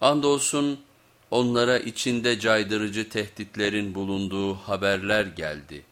Andolsun onlara içinde caydırıcı tehditlerin bulunduğu haberler geldi.